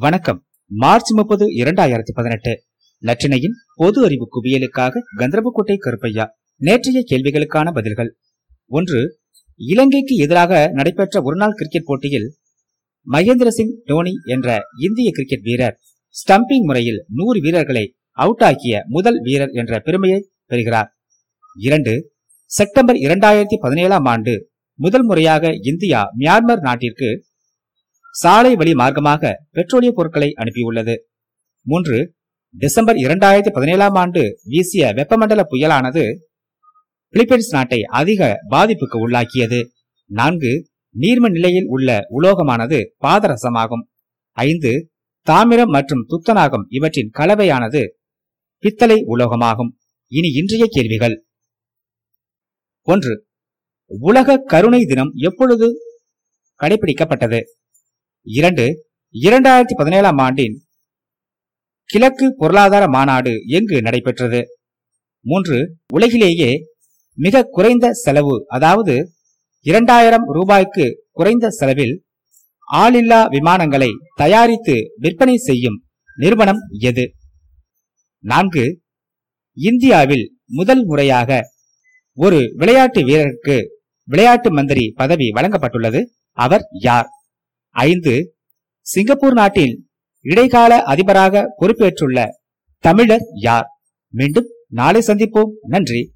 வணக்கம். மார்ச் முப்பது இரண்டாயிரத்தி பதினெட்டு. நற்றினையின் பொது அறிவு குவியலுக்காக கந்தரபுக்கோட்டை கருப்பையா நேற்றைய கேள்விகளுக்கான பதில்கள். ஒன்று இலங்கைக்கு எதிராக நடைபெற்ற ஒருநாள் கிரிக்கெட் போட்டியில் மகேந்திர சிங் டோனி என்ற இந்திய கிரிக்கெட் வீரர் ஸ்டம்பிங் முறையில் நூறு வீரர்களை அவுட் ஆக்கிய முதல் வீரர் என்ற பெருமையை பெறுகிறார். இரண்டு செப்டம்பர் இரண்டாயிரத்தி பதினேழாம் ஆண்டு முதல் முறையாக இந்தியா மியான்மர் நாட்டிற்கு சாலை வழி மார்க்கமாக பெட்ரோலிய பொருட்களை அனுப்பியுள்ளது. மூன்று டிசம்பர் இரண்டாயிரத்தி பதினேழாம் ஆண்டு வீசிய வெப்பமண்டல புயலானது பிலிப்பைன்ஸ் நாட்டை அதிக பாதிப்புக்கு உள்ளாக்கியது. நான்கு நீர்ம நிலையில் உள்ள உலோகமானது பாதரசமாகும். ஐந்து தாமிரம் மற்றும் துத்தநாகம் இவற்றின் கலவையானது பித்தளை உலோகமாகும். இனி இன்றைய கேள்விகள். ஒன்று உலக கருணை தினம் எப்பொழுது கடைபிடிக்கப்பட்டது? இரண்டு இரண்டாயிரத்தி பதினேழாம் ஆண்டின் கிழக்கு பொருளாதார மாநாடு எங்கு நடைபெற்றது? மூன்று உலகிலேயே மிக குறைந்த செலவு அதாவது இரண்டாயிரம் ரூபாய்க்கு குறைந்த செலவில் ஆளில்லா விமானங்களை தயாரித்து விற்பனை செய்யும் நிறுவனம் எது? நான்கு இந்தியாவில் முதல் முறையாக ஒரு விளையாட்டு வீரருக்கு விளையாட்டு மந்திரி பதவி வழங்கப்பட்டுள்ளது. அவர் யார்? ஐந்து சிங்கப்பூர் நாட்டில் இடைக்கால அதிபராக பொறுப்பேற்றுள்ள தமிழர் யார்? மீண்டும் நாளை சந்திப்போம். நன்றி.